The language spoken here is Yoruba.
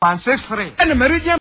163.